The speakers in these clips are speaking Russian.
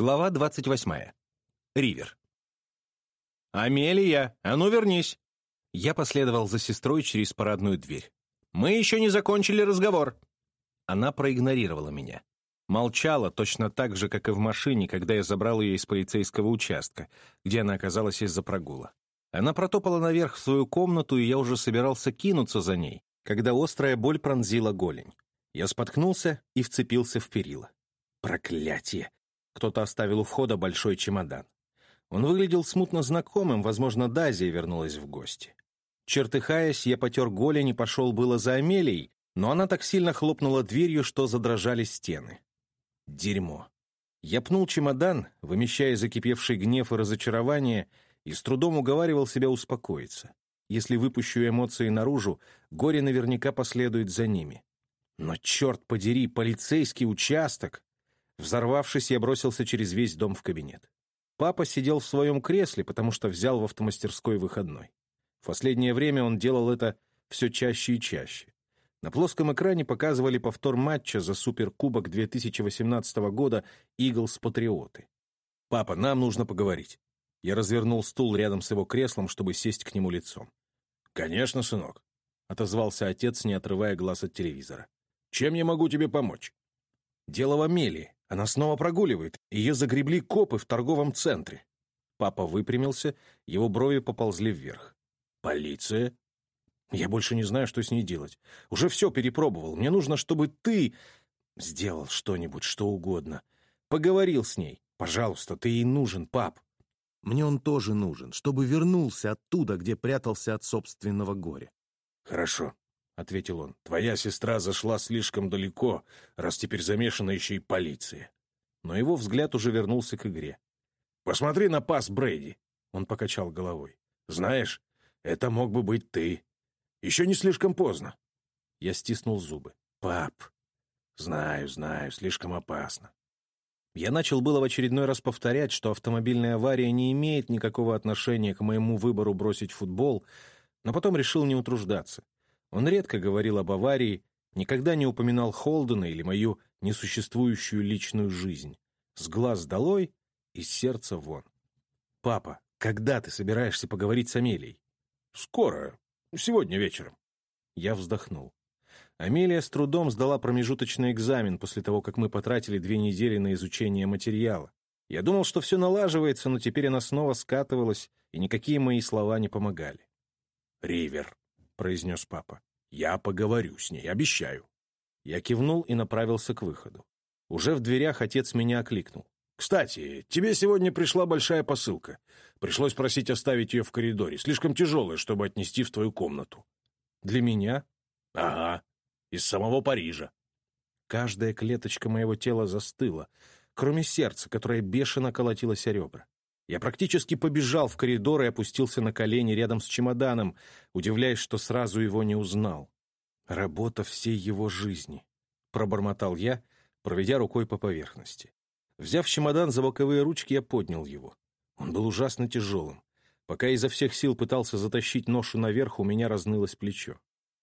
Глава 28. Ривер. «Амелия, а ну вернись!» Я последовал за сестрой через парадную дверь. «Мы еще не закончили разговор!» Она проигнорировала меня. Молчала точно так же, как и в машине, когда я забрал ее из полицейского участка, где она оказалась из-за прогула. Она протопала наверх в свою комнату, и я уже собирался кинуться за ней, когда острая боль пронзила голень. Я споткнулся и вцепился в перила. Проклятие! Кто-то оставил у входа большой чемодан. Он выглядел смутно знакомым, возможно, Дазия вернулась в гости. Чертыхаясь, я потер голень и пошел было за Амелией, но она так сильно хлопнула дверью, что задрожали стены. Дерьмо. Я пнул чемодан, вымещая закипевший гнев и разочарование, и с трудом уговаривал себя успокоиться. Если выпущу эмоции наружу, горе наверняка последует за ними. Но, черт подери, полицейский участок! Взорвавшись, я бросился через весь дом в кабинет. Папа сидел в своем кресле, потому что взял в автомастерской выходной. В последнее время он делал это все чаще и чаще. На плоском экране показывали повтор матча за Суперкубок 2018 года «Иглс-Патриоты». «Папа, нам нужно поговорить». Я развернул стул рядом с его креслом, чтобы сесть к нему лицом. «Конечно, сынок», — отозвался отец, не отрывая глаз от телевизора. «Чем я могу тебе помочь?» «Дело в Амелии. Она снова прогуливает. Ее загребли копы в торговом центре. Папа выпрямился, его брови поползли вверх. «Полиция?» «Я больше не знаю, что с ней делать. Уже все перепробовал. Мне нужно, чтобы ты сделал что-нибудь, что угодно. Поговорил с ней. Пожалуйста, ты ей нужен, пап. Мне он тоже нужен, чтобы вернулся оттуда, где прятался от собственного горя». «Хорошо ответил он. «Твоя сестра зашла слишком далеко, раз теперь замешана еще и полиция». Но его взгляд уже вернулся к игре. «Посмотри на пас Брейди!» Он покачал головой. «Знаешь, это мог бы быть ты. Еще не слишком поздно». Я стиснул зубы. «Пап!» «Знаю, знаю, слишком опасно». Я начал было в очередной раз повторять, что автомобильная авария не имеет никакого отношения к моему выбору бросить футбол, но потом решил не утруждаться. Он редко говорил об аварии, никогда не упоминал Холдена или мою несуществующую личную жизнь. С глаз долой, из сердца вон. «Папа, когда ты собираешься поговорить с Амелией?» «Скоро. Сегодня вечером». Я вздохнул. Амелия с трудом сдала промежуточный экзамен после того, как мы потратили две недели на изучение материала. Я думал, что все налаживается, но теперь она снова скатывалась, и никакие мои слова не помогали. «Ривер», произнес папа. «Я поговорю с ней, обещаю». Я кивнул и направился к выходу. Уже в дверях отец меня окликнул. «Кстати, тебе сегодня пришла большая посылка. Пришлось просить оставить ее в коридоре. Слишком тяжелая, чтобы отнести в твою комнату». «Для меня?» «Ага. Из самого Парижа». Каждая клеточка моего тела застыла, кроме сердца, которое бешено колотилось о ребра. Я практически побежал в коридор и опустился на колени рядом с чемоданом, удивляясь, что сразу его не узнал. Работа всей его жизни. Пробормотал я, проведя рукой по поверхности. Взяв чемодан за боковые ручки, я поднял его. Он был ужасно тяжелым. Пока изо всех сил пытался затащить ношу наверх, у меня разнылось плечо.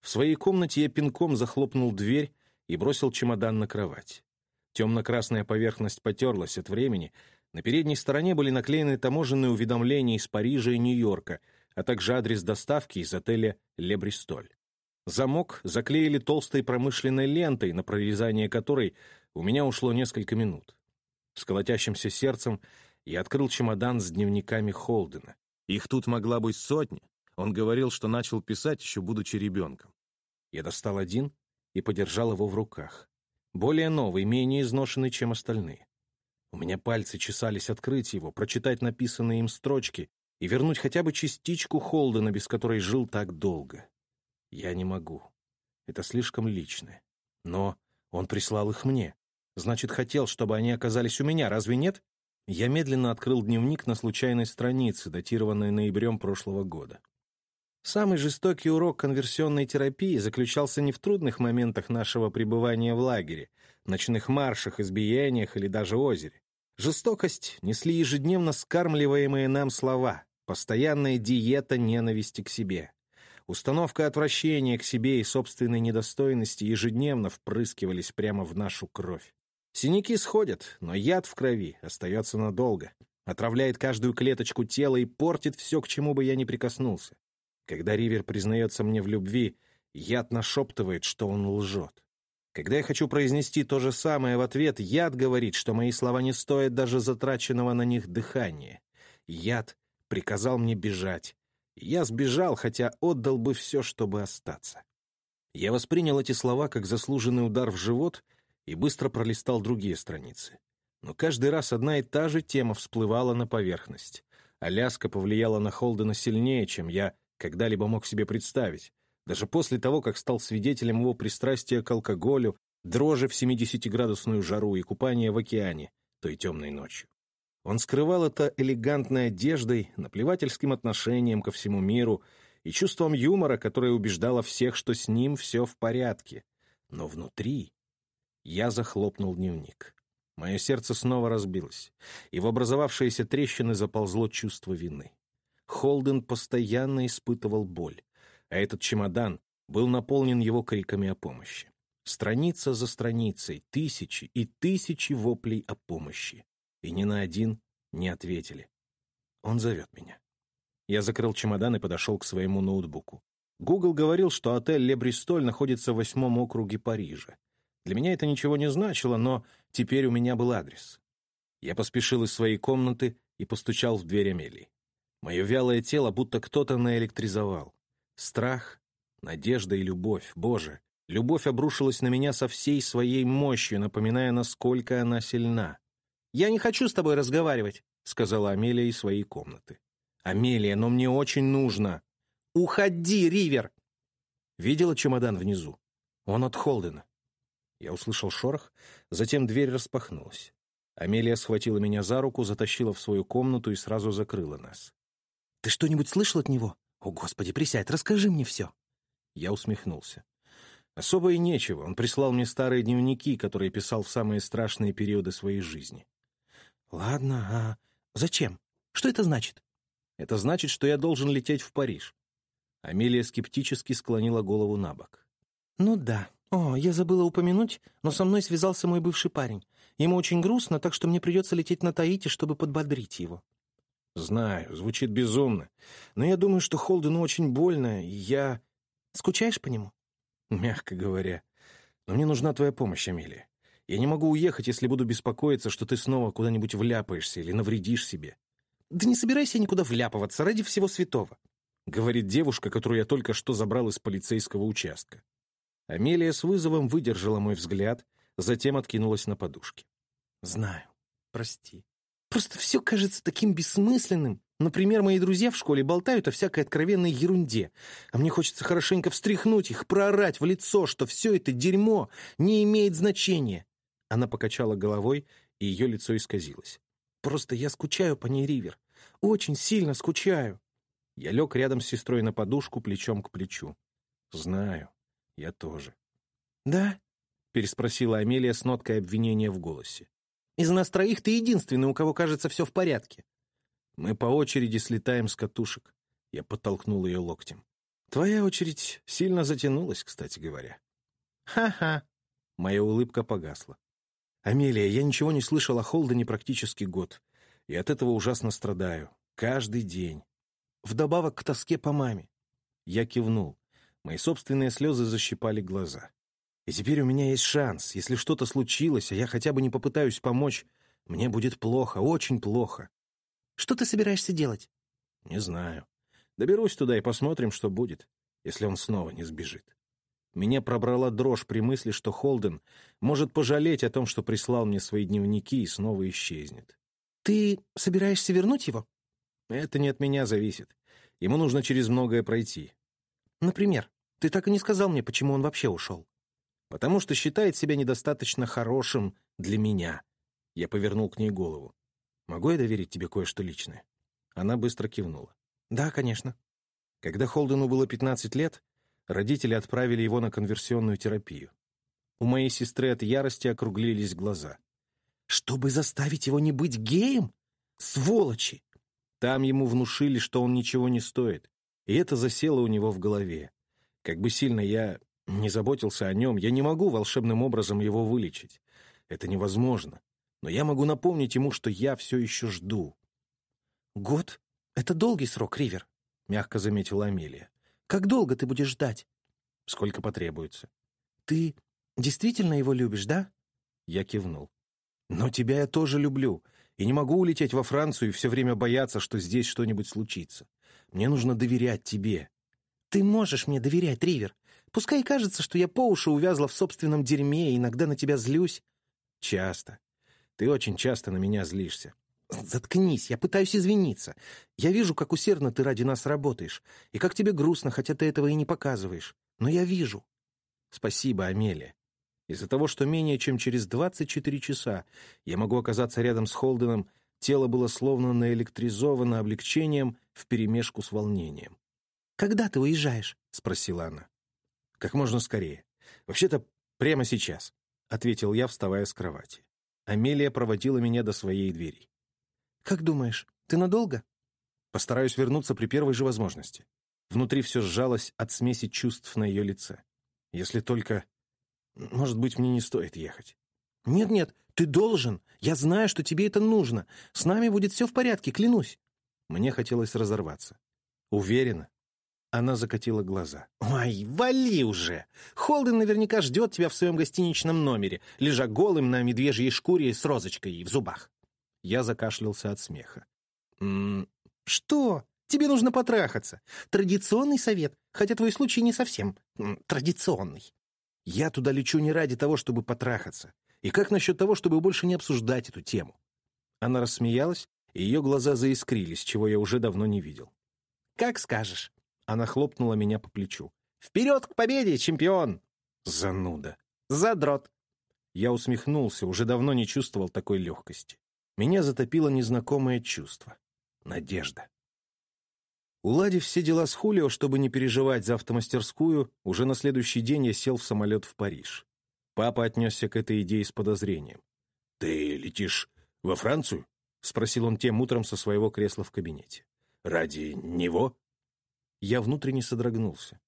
В своей комнате я пинком захлопнул дверь и бросил чемодан на кровать. Темно-красная поверхность потерлась от времени, на передней стороне были наклеены таможенные уведомления из Парижа и Нью-Йорка, а также адрес доставки из отеля «Ле Бристоль». Замок заклеили толстой промышленной лентой, на прорезание которой у меня ушло несколько минут. С колотящимся сердцем я открыл чемодан с дневниками Холдена. Их тут могла быть сотня. Он говорил, что начал писать, еще будучи ребенком. Я достал один и подержал его в руках. Более новый, менее изношенный, чем остальные. У меня пальцы чесались открыть его, прочитать написанные им строчки и вернуть хотя бы частичку Холдена, без которой жил так долго. Я не могу. Это слишком личное. Но он прислал их мне. Значит, хотел, чтобы они оказались у меня, разве нет? Я медленно открыл дневник на случайной странице, датированной ноябрем прошлого года. Самый жестокий урок конверсионной терапии заключался не в трудных моментах нашего пребывания в лагере, ночных маршах, избиениях или даже озере. Жестокость несли ежедневно скармливаемые нам слова, постоянная диета ненависти к себе. Установка отвращения к себе и собственной недостойности ежедневно впрыскивались прямо в нашу кровь. Синяки сходят, но яд в крови остается надолго, отравляет каждую клеточку тела и портит все, к чему бы я ни прикоснулся. Когда Ривер признается мне в любви, яд нашептывает, что он лжет. Когда я хочу произнести то же самое в ответ, яд говорит, что мои слова не стоят даже затраченного на них дыхания. Яд приказал мне бежать. Я сбежал, хотя отдал бы все, чтобы остаться. Я воспринял эти слова как заслуженный удар в живот и быстро пролистал другие страницы. Но каждый раз одна и та же тема всплывала на поверхность. Аляска повлияла на Холдена сильнее, чем я когда-либо мог себе представить. Даже после того, как стал свидетелем его пристрастия к алкоголю, дрожи в 70-градусную жару и купания в океане той темной ночью. Он скрывал это элегантной одеждой, наплевательским отношением ко всему миру и чувством юмора, которое убеждало всех, что с ним все в порядке. Но внутри я захлопнул дневник. Мое сердце снова разбилось, и в образовавшиеся трещины заползло чувство вины. Холден постоянно испытывал боль, а этот чемодан был наполнен его криками о помощи. Страница за страницей, тысячи и тысячи воплей о помощи и ни на один не ответили. Он зовет меня. Я закрыл чемодан и подошел к своему ноутбуку. Google говорил, что отель «Ле Бристоль» находится в восьмом округе Парижа. Для меня это ничего не значило, но теперь у меня был адрес. Я поспешил из своей комнаты и постучал в дверь Амелии. Мое вялое тело будто кто-то наэлектризовал. Страх, надежда и любовь, Боже, любовь обрушилась на меня со всей своей мощью, напоминая, насколько она сильна. «Я не хочу с тобой разговаривать», — сказала Амелия из своей комнаты. «Амелия, но мне очень нужно». «Уходи, Ривер!» Видела чемодан внизу? Он от Холдена. Я услышал шорох, затем дверь распахнулась. Амелия схватила меня за руку, затащила в свою комнату и сразу закрыла нас. «Ты что-нибудь слышал от него? О, Господи, присядь, расскажи мне все!» Я усмехнулся. Особо и нечего. Он прислал мне старые дневники, которые писал в самые страшные периоды своей жизни. «Ладно, а зачем? Что это значит?» «Это значит, что я должен лететь в Париж». Амелия скептически склонила голову на бок. «Ну да. О, я забыла упомянуть, но со мной связался мой бывший парень. Ему очень грустно, так что мне придется лететь на Таити, чтобы подбодрить его». «Знаю, звучит безумно. Но я думаю, что Холдену очень больно, и я...» «Скучаешь по нему?» «Мягко говоря. Но мне нужна твоя помощь, Амелия. Я не могу уехать, если буду беспокоиться, что ты снова куда-нибудь вляпаешься или навредишь себе. Да не собирайся никуда вляпываться, ради всего святого, — говорит девушка, которую я только что забрал из полицейского участка. Амелия с вызовом выдержала мой взгляд, затем откинулась на подушке. Знаю, прости. Просто все кажется таким бессмысленным. Например, мои друзья в школе болтают о всякой откровенной ерунде, а мне хочется хорошенько встряхнуть их, проорать в лицо, что все это дерьмо не имеет значения. Она покачала головой, и ее лицо исказилось. «Просто я скучаю по ней, Ривер. Очень сильно скучаю». Я лег рядом с сестрой на подушку, плечом к плечу. «Знаю. Я тоже». «Да?» — переспросила Амелия с ноткой обвинения в голосе. «Из нас троих ты единственный, у кого, кажется, все в порядке». «Мы по очереди слетаем с катушек». Я подтолкнул ее локтем. «Твоя очередь сильно затянулась, кстати говоря». «Ха-ха!» Моя улыбка погасла. «Амелия, я ничего не слышал о Холдене практически год, и от этого ужасно страдаю. Каждый день. Вдобавок к тоске по маме». Я кивнул. Мои собственные слезы защипали глаза. «И теперь у меня есть шанс. Если что-то случилось, а я хотя бы не попытаюсь помочь, мне будет плохо, очень плохо». «Что ты собираешься делать?» «Не знаю. Доберусь туда и посмотрим, что будет, если он снова не сбежит». Меня пробрала дрожь при мысли, что Холден может пожалеть о том, что прислал мне свои дневники и снова исчезнет. «Ты собираешься вернуть его?» «Это не от меня зависит. Ему нужно через многое пройти». «Например, ты так и не сказал мне, почему он вообще ушел». «Потому что считает себя недостаточно хорошим для меня». Я повернул к ней голову. «Могу я доверить тебе кое-что личное?» Она быстро кивнула. «Да, конечно». Когда Холдену было 15 лет, Родители отправили его на конверсионную терапию. У моей сестры от ярости округлились глаза. «Чтобы заставить его не быть геем? Сволочи!» Там ему внушили, что он ничего не стоит, и это засело у него в голове. Как бы сильно я не заботился о нем, я не могу волшебным образом его вылечить. Это невозможно. Но я могу напомнить ему, что я все еще жду. «Год? Это долгий срок, Ривер», — мягко заметила Амелия. «Как долго ты будешь ждать?» «Сколько потребуется». «Ты действительно его любишь, да?» Я кивнул. «Но тебя я тоже люблю, и не могу улететь во Францию и все время бояться, что здесь что-нибудь случится. Мне нужно доверять тебе». «Ты можешь мне доверять, Ривер. Пускай кажется, что я по уши увязла в собственном дерьме и иногда на тебя злюсь». «Часто. Ты очень часто на меня злишься». «Заткнись, я пытаюсь извиниться. Я вижу, как усердно ты ради нас работаешь, и как тебе грустно, хотя ты этого и не показываешь. Но я вижу». «Спасибо, Амелия. Из-за того, что менее чем через 24 часа я могу оказаться рядом с Холденом, тело было словно наэлектризовано облегчением вперемешку с волнением. «Когда ты уезжаешь?» — спросила она. «Как можно скорее. Вообще-то прямо сейчас», — ответил я, вставая с кровати. Амелия проводила меня до своей двери. «Как думаешь, ты надолго?» «Постараюсь вернуться при первой же возможности». Внутри все сжалось от смеси чувств на ее лице. Если только... Может быть, мне не стоит ехать. «Нет-нет, ты должен. Я знаю, что тебе это нужно. С нами будет все в порядке, клянусь». Мне хотелось разорваться. «Уверена?» Она закатила глаза. «Ой, вали уже! Холден наверняка ждет тебя в своем гостиничном номере, лежа голым на медвежьей шкуре с розочкой в зубах». Я закашлялся от смеха. «М -м, «Что? Тебе нужно потрахаться. Традиционный совет, хотя твой случай не совсем традиционный». Я туда лечу не ради того, чтобы потрахаться. И как насчет того, чтобы больше не обсуждать эту тему? Она рассмеялась, и ее глаза заискрились, чего я уже давно не видел. «Как скажешь». Она хлопнула меня по плечу. «Вперед к победе, чемпион!» Зануда. Задрот. Я усмехнулся, уже давно не чувствовал такой легкости. Меня затопило незнакомое чувство. Надежда. Уладив все дела с Хулио, чтобы не переживать за автомастерскую, уже на следующий день я сел в самолет в Париж. Папа отнесся к этой идее с подозрением. «Ты летишь во Францию?» — спросил он тем утром со своего кресла в кабинете. «Ради него?» Я внутренне содрогнулся.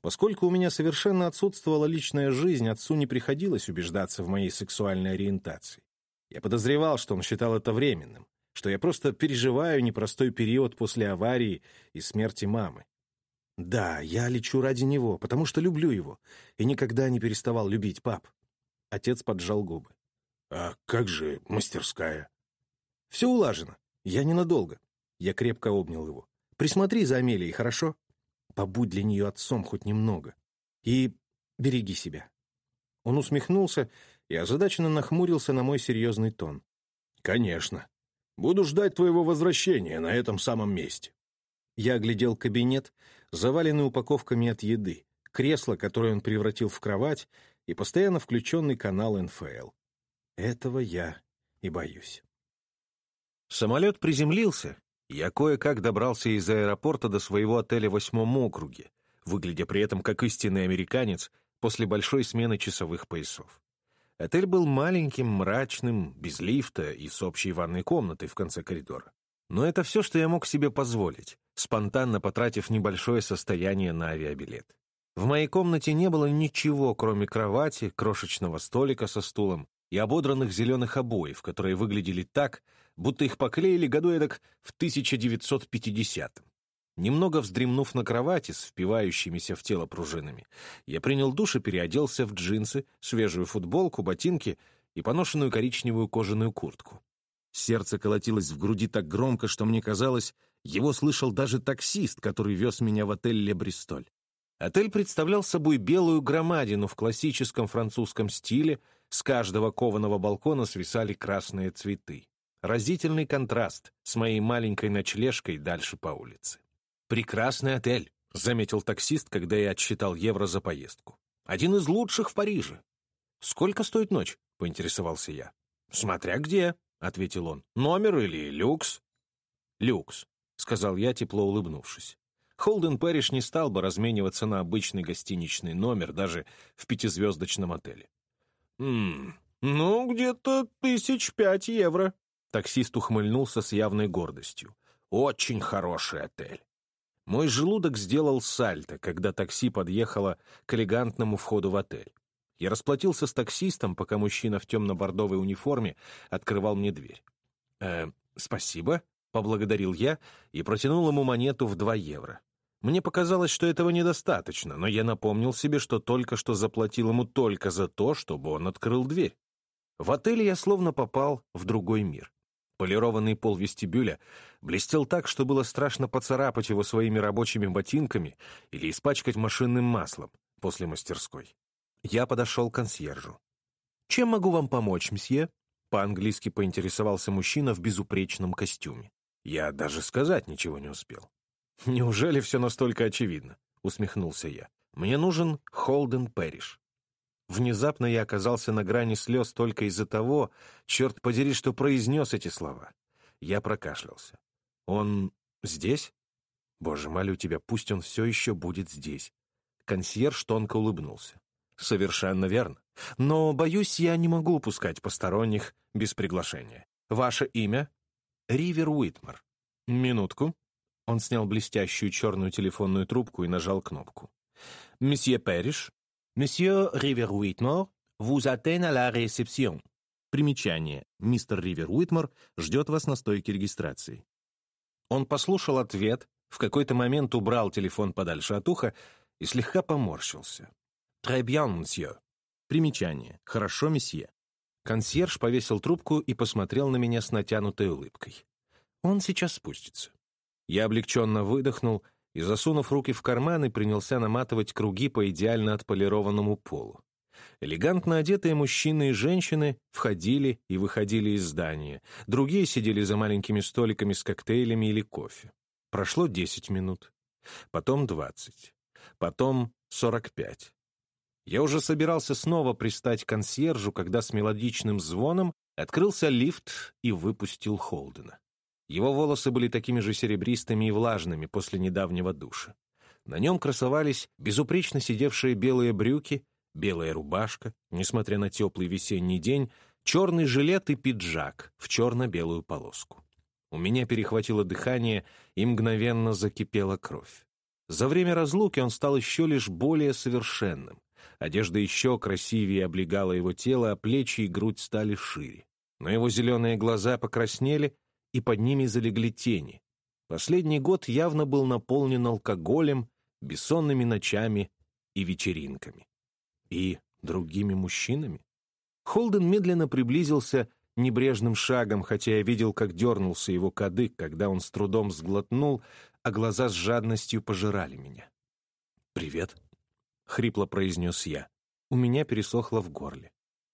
Поскольку у меня совершенно отсутствовала личная жизнь, отцу не приходилось убеждаться в моей сексуальной ориентации. Я подозревал, что он считал это временным, что я просто переживаю непростой период после аварии и смерти мамы. Да, я лечу ради него, потому что люблю его, и никогда не переставал любить пап. Отец поджал губы. «А как же мастерская?» «Все улажено. Я ненадолго». Я крепко обнял его. «Присмотри за Амелией, хорошо? Побудь для нее отцом хоть немного. И береги себя». Он усмехнулся и озадаченно нахмурился на мой серьезный тон. «Конечно. Буду ждать твоего возвращения на этом самом месте». Я оглядел кабинет, заваленный упаковками от еды, кресло, которое он превратил в кровать, и постоянно включенный канал НФЛ. Этого я и боюсь. Самолет приземлился. Я кое-как добрался из аэропорта до своего отеля в восьмом округе, выглядя при этом как истинный американец после большой смены часовых поясов. Отель был маленьким, мрачным, без лифта и с общей ванной комнатой в конце коридора. Но это все, что я мог себе позволить, спонтанно потратив небольшое состояние на авиабилет. В моей комнате не было ничего, кроме кровати, крошечного столика со стулом и ободранных зеленых обоев, которые выглядели так, будто их поклеили году эдак в 1950-м. Немного вздремнув на кровати с впивающимися в тело пружинами, я принял душ и переоделся в джинсы, свежую футболку, ботинки и поношенную коричневую кожаную куртку. Сердце колотилось в груди так громко, что мне казалось, его слышал даже таксист, который вез меня в отель «Ле Бристоль». Отель представлял собой белую громадину в классическом французском стиле, с каждого кованого балкона свисали красные цветы. Разительный контраст с моей маленькой ночлежкой дальше по улице. «Прекрасный отель», — заметил таксист, когда я отсчитал евро за поездку. «Один из лучших в Париже». «Сколько стоит ночь?» — поинтересовался я. «Смотря где», — ответил он. «Номер или люкс?» «Люкс», — сказал я, тепло улыбнувшись. Холден Пэриш не стал бы размениваться на обычный гостиничный номер даже в пятизвездочном отеле. «Ммм, ну, где-то тысяч пять евро». Таксист ухмыльнулся с явной гордостью. «Очень хороший отель. Мой желудок сделал сальто, когда такси подъехало к элегантному входу в отель. Я расплатился с таксистом, пока мужчина в темно-бордовой униформе открывал мне дверь. «Э, спасибо», — поблагодарил я и протянул ему монету в два евро. Мне показалось, что этого недостаточно, но я напомнил себе, что только что заплатил ему только за то, чтобы он открыл дверь. В отеле я словно попал в другой мир. Полированный пол вестибюля блестел так, что было страшно поцарапать его своими рабочими ботинками или испачкать машинным маслом после мастерской. Я подошел к консьержу. «Чем могу вам помочь, мсье?» По-английски поинтересовался мужчина в безупречном костюме. Я даже сказать ничего не успел. «Неужели все настолько очевидно?» — усмехнулся я. «Мне нужен Холден Пэриш». Внезапно я оказался на грани слез только из-за того, черт подери, что произнес эти слова. Я прокашлялся. «Он здесь?» «Боже, молю тебя, пусть он все еще будет здесь». Консьерж тонко улыбнулся. «Совершенно верно. Но, боюсь, я не могу упускать посторонних без приглашения. Ваше имя?» «Ривер Уитмар». «Минутку». Он снял блестящую черную телефонную трубку и нажал кнопку. «Месье Перриш?» «Месье Ривер Уитмар, vous attend à la réception». Примечание. Мистер Ривер Уитмар ждет вас на стойке регистрации. Он послушал ответ, в какой-то момент убрал телефон подальше от уха и слегка поморщился. «Très bien, monsieur». Примечание. «Хорошо, месье». Консьерж повесил трубку и посмотрел на меня с натянутой улыбкой. Он сейчас спустится. Я облегченно выдохнул и, засунув руки в карманы, принялся наматывать круги по идеально отполированному полу. Элегантно одетые мужчины и женщины входили и выходили из здания, другие сидели за маленькими столиками с коктейлями или кофе. Прошло десять минут, потом двадцать, потом сорок пять. Я уже собирался снова пристать к консьержу, когда с мелодичным звоном открылся лифт и выпустил Холдена. Его волосы были такими же серебристыми и влажными после недавнего душа. На нем красовались безупречно сидевшие белые брюки, белая рубашка, несмотря на теплый весенний день, черный жилет и пиджак в черно-белую полоску. У меня перехватило дыхание, и мгновенно закипела кровь. За время разлуки он стал еще лишь более совершенным. Одежда еще красивее облегала его тело, а плечи и грудь стали шире. Но его зеленые глаза покраснели, и под ними залегли тени. Последний год явно был наполнен алкоголем, бессонными ночами и вечеринками. И другими мужчинами. Холден медленно приблизился небрежным шагом, хотя я видел, как дернулся его кадык, когда он с трудом сглотнул, а глаза с жадностью пожирали меня. «Привет», — хрипло произнес я. У меня пересохло в горле.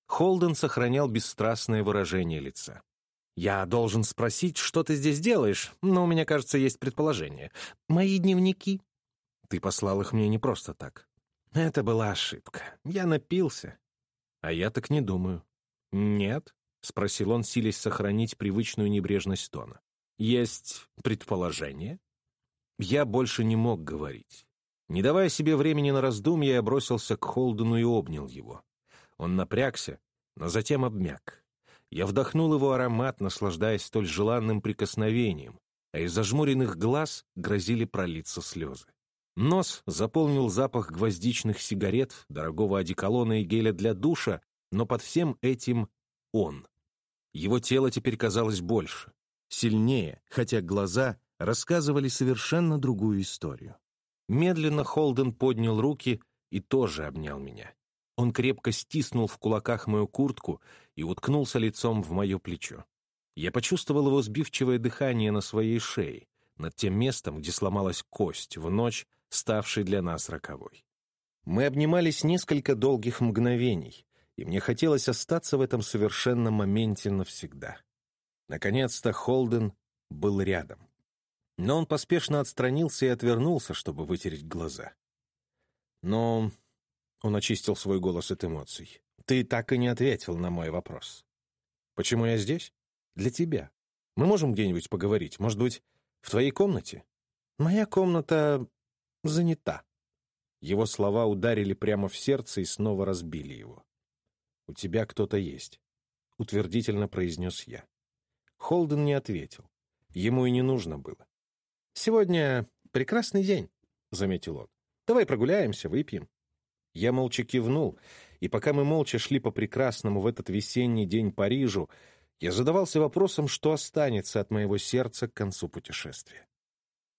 Холден сохранял бесстрастное выражение лица. «Я должен спросить, что ты здесь делаешь, но у меня, кажется, есть предположение. Мои дневники?» «Ты послал их мне не просто так». «Это была ошибка. Я напился». «А я так не думаю». «Нет?» — спросил он, силясь сохранить привычную небрежность тона. «Есть предположение?» Я больше не мог говорить. Не давая себе времени на раздумья, я бросился к Холдену и обнял его. Он напрягся, но затем обмяк. Я вдохнул его аромат, наслаждаясь столь желанным прикосновением, а из зажмуренных глаз грозили пролиться слезы. Нос заполнил запах гвоздичных сигарет, дорогого одеколона и геля для душа, но под всем этим он. Его тело теперь казалось больше, сильнее, хотя глаза рассказывали совершенно другую историю. Медленно Холден поднял руки и тоже обнял меня. Он крепко стиснул в кулаках мою куртку и уткнулся лицом в мое плечо. Я почувствовал его сбивчивое дыхание на своей шее, над тем местом, где сломалась кость в ночь, ставшей для нас роковой. Мы обнимались несколько долгих мгновений, и мне хотелось остаться в этом совершенном моменте навсегда. Наконец-то Холден был рядом. Но он поспешно отстранился и отвернулся, чтобы вытереть глаза. Но он очистил свой голос от эмоций. «Ты так и не ответил на мой вопрос. Почему я здесь? Для тебя. Мы можем где-нибудь поговорить? Может быть, в твоей комнате? Моя комната занята». Его слова ударили прямо в сердце и снова разбили его. «У тебя кто-то есть», — утвердительно произнес я. Холден не ответил. Ему и не нужно было. «Сегодня прекрасный день», — заметил он. «Давай прогуляемся, выпьем. Я молча кивнул, и пока мы молча шли по прекрасному в этот весенний день Парижу, я задавался вопросом, что останется от моего сердца к концу путешествия.